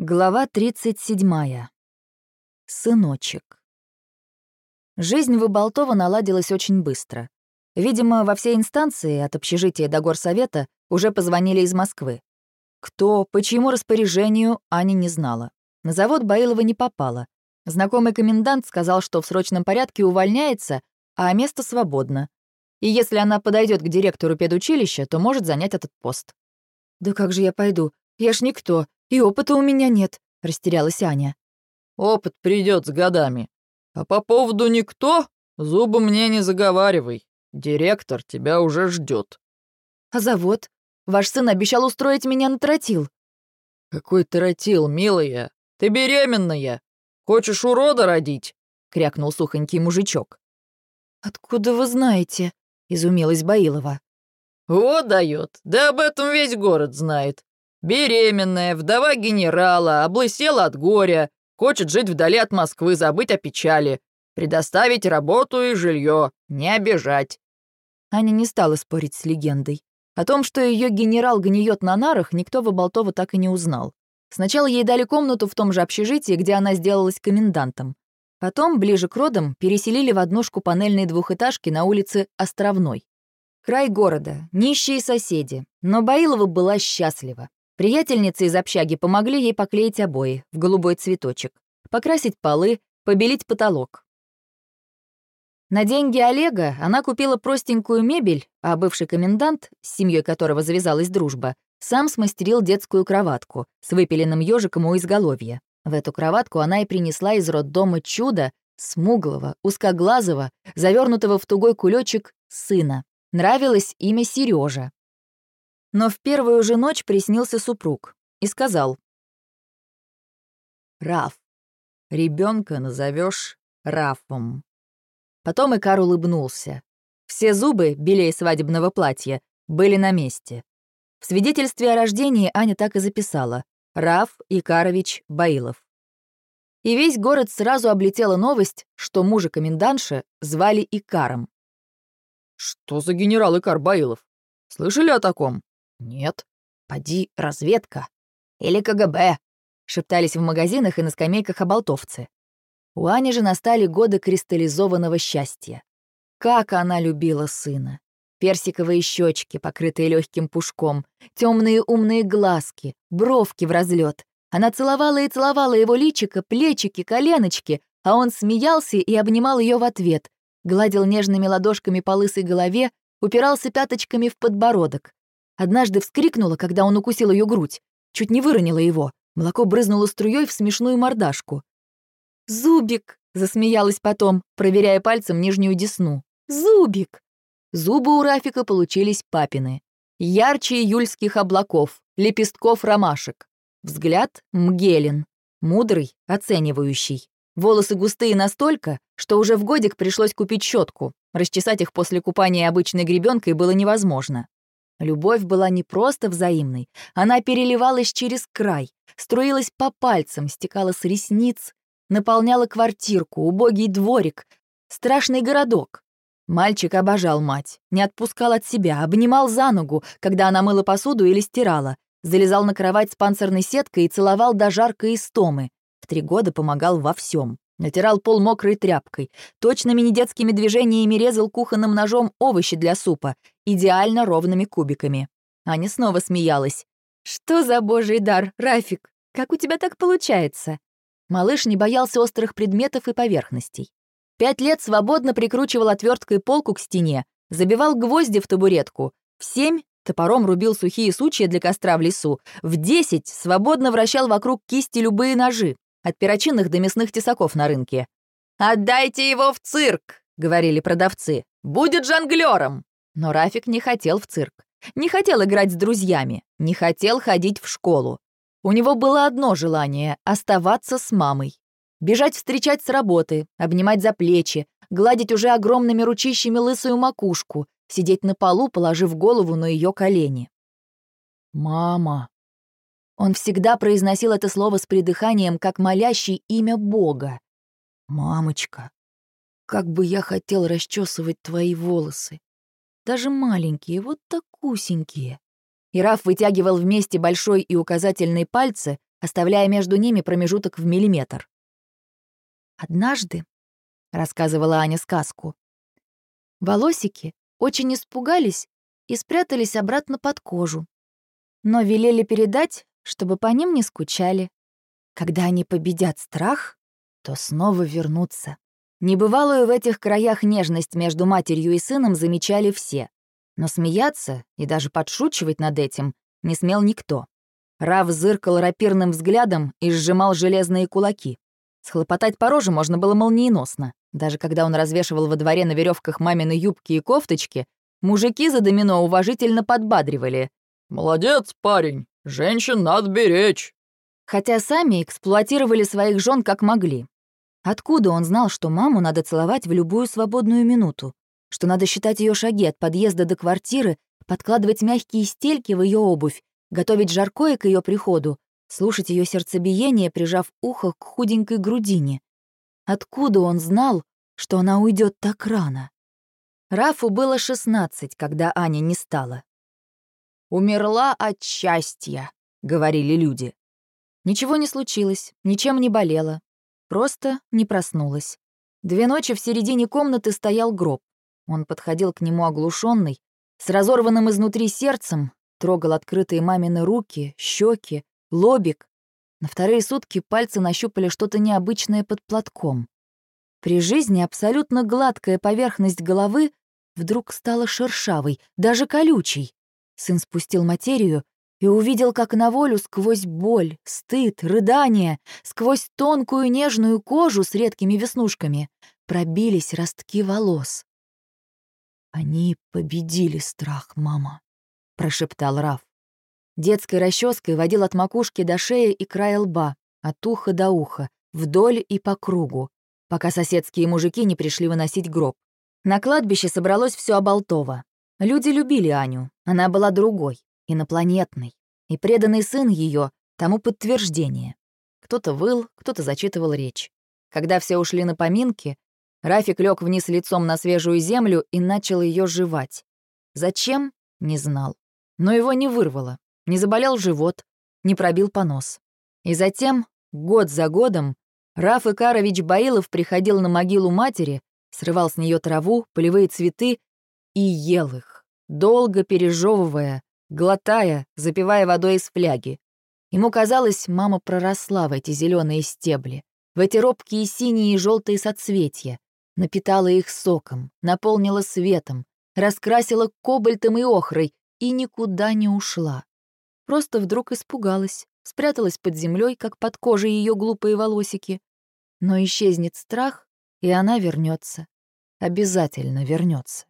Глава 37. Сыночек. Жизнь в Иболтово наладилась очень быстро. Видимо, во все инстанции, от общежития до горсовета, уже позвонили из Москвы. Кто, по чьему распоряжению, Аня не знала. На завод Баилова не попала. Знакомый комендант сказал, что в срочном порядке увольняется, а место свободно. И если она подойдет к директору педучилища, то может занять этот пост. «Да как же я пойду? Я ж никто. И опыта у меня нет», — растерялась Аня. «Опыт придет с годами. А по поводу никто, зубы мне не заговаривай. Директор тебя уже ждет. «А завод? Ваш сын обещал устроить меня на тротил». «Какой тротил, милая? Ты беременная. Хочешь урода родить?» — крякнул сухонький мужичок. «Откуда вы знаете?» — изумилась Баилова. «Вот дает. Да об этом весь город знает. Беременная, вдова генерала, облысела от горя, хочет жить вдали от Москвы, забыть о печали, предоставить работу и жилье, не обижать». Аня не стала спорить с легендой. О том, что ее генерал гниет на нарах, никто в Болтово так и не узнал. Сначала ей дали комнату в том же общежитии, где она сделалась комендантом. Потом, ближе к родам, переселили в однушку панельной двухэтажки на улице Островной. Край города, нищие соседи, но Баилова была счастлива. Приятельницы из общаги помогли ей поклеить обои в голубой цветочек, покрасить полы, побелить потолок. На деньги Олега она купила простенькую мебель, а бывший комендант, с семьей которого завязалась дружба, сам смастерил детскую кроватку с выпиленным ежиком у изголовья. В эту кроватку она и принесла из роддома чудо, смуглого, узкоглазого, завернутого в тугой кулечек сына. Нравилось имя Сережа. Но в первую же ночь приснился супруг и сказал. «Раф, ребенка назовешь Рафом». Потом Икар улыбнулся. Все зубы, белее свадебного платья, были на месте. В свидетельстве о рождении Аня так и записала «Раф Икарович Баилов». И весь город сразу облетела новость, что мужа комендантши звали Икаром. «Что за генерал Икар Баилов? Слышали о таком?» «Нет». «Поди, разведка». «Или КГБ», — шептались в магазинах и на скамейках оболтовцы. У Ани же настали годы кристаллизованного счастья. Как она любила сына. Персиковые щечки, покрытые легким пушком, темные умные глазки, бровки в разлет. Она целовала и целовала его личико, плечики, коленочки, а он смеялся и обнимал ее в ответ, гладил нежными ладошками по лысой голове, упирался пяточками в подбородок. Однажды вскрикнула, когда он укусил ее грудь. Чуть не выронила его. Молоко брызнуло струей в смешную мордашку. «Зубик!» — засмеялась потом, проверяя пальцем нижнюю десну. «Зубик!» Зубы у Рафика получились папины. Ярче июльских облаков, лепестков ромашек. Взгляд — мгелен. Мудрый, оценивающий. Волосы густые настолько, что уже в годик пришлось купить щетку. Расчесать их после купания обычной гребенкой было невозможно. Любовь была не просто взаимной, она переливалась через край, струилась по пальцам, стекала с ресниц, наполняла квартирку, убогий дворик, страшный городок. Мальчик обожал мать, не отпускал от себя, обнимал за ногу, когда она мыла посуду или стирала, залезал на кровать с панцирной сеткой и целовал до жаркой истомы. В три года помогал во всем. Натирал пол мокрой тряпкой, точными недетскими движениями резал кухонным ножом овощи для супа, идеально ровными кубиками. Аня снова смеялась. «Что за божий дар, Рафик? Как у тебя так получается?» Малыш не боялся острых предметов и поверхностей. Пять лет свободно прикручивал отверткой полку к стене, забивал гвозди в табуретку. В семь топором рубил сухие сучья для костра в лесу. В десять свободно вращал вокруг кисти любые ножи от перочинных до мясных тесаков на рынке. «Отдайте его в цирк!» — говорили продавцы. «Будет жонглером!» Но Рафик не хотел в цирк. Не хотел играть с друзьями. Не хотел ходить в школу. У него было одно желание — оставаться с мамой. Бежать встречать с работы, обнимать за плечи, гладить уже огромными ручищами лысую макушку, сидеть на полу, положив голову на ее колени. «Мама», он всегда произносил это слово с придыханием, как молящий имя Бога. «Мамочка, как бы я хотел расчесывать твои волосы. Даже маленькие, вот так усенькие». И Раф вытягивал вместе большой и указательный пальцы, оставляя между ними промежуток в миллиметр. «Однажды», — рассказывала Аня сказку, волосики очень испугались и спрятались обратно под кожу, но велели передать, чтобы по ним не скучали. Когда они победят страх, то снова вернутся. Небывалую в этих краях нежность между матерью и сыном замечали все. Но смеяться и даже подшучивать над этим не смел никто. Рав зыркал рапирным взглядом и сжимал железные кулаки. Схлопотать по роже можно было молниеносно. Даже когда он развешивал во дворе на веревках мамины юбки и кофточки, мужики за домино уважительно подбадривали. «Молодец, парень, женщин надо беречь». Хотя сами эксплуатировали своих жен как могли. Откуда он знал, что маму надо целовать в любую свободную минуту? Что надо считать ее шаги от подъезда до квартиры, подкладывать мягкие стельки в ее обувь, готовить жаркое к ее приходу, слушать ее сердцебиение, прижав ухо к худенькой грудине. Откуда он знал, что она уйдет так рано? Рафу было шестнадцать, когда Аня не стала. «Умерла от счастья», — говорили люди. Ничего не случилось, ничем не болела. Просто не проснулась. Две ночи в середине комнаты стоял гроб. Он подходил к нему оглушенный, с разорванным изнутри сердцем, трогал открытые мамины руки, щеки, лобик. На вторые сутки пальцы нащупали что-то необычное под платком. При жизни абсолютно гладкая поверхность головы вдруг стала шершавой, даже колючей. Сын спустил материю и увидел, как на волю сквозь боль, стыд, рыдание, сквозь тонкую нежную кожу с редкими веснушками пробились ростки волос. «Они победили страх, мама», — прошептал Раф. Детской расческой водил от макушки до шеи и края лба, от уха до уха, вдоль и по кругу, пока соседские мужики не пришли выносить гроб. На кладбище собралось все оболтово. Люди любили Аню, она была другой, инопланетной, и преданный сын ее тому подтверждение. Кто-то выл, кто-то зачитывал речь. Когда все ушли на поминки, Рафик лег вниз лицом на свежую землю и начал ее жевать. Зачем? Не знал. Но его не вырвало, не заболел живот, не пробил понос. И затем, год за годом, Раф Икарович Баилов приходил на могилу матери, срывал с нее траву, полевые цветы и ел их, долго пережевывая, глотая, запивая водой из фляги. Ему казалось, мама проросла в эти зеленые стебли, в эти робкие синие и желтые соцветья, напитала их соком, наполнила светом, раскрасила кобальтом и охрой и никуда не ушла. Просто вдруг испугалась, спряталась под землей, как под кожей ее глупые волосики. Но исчезнет страх, и она вернется. Обязательно вернется.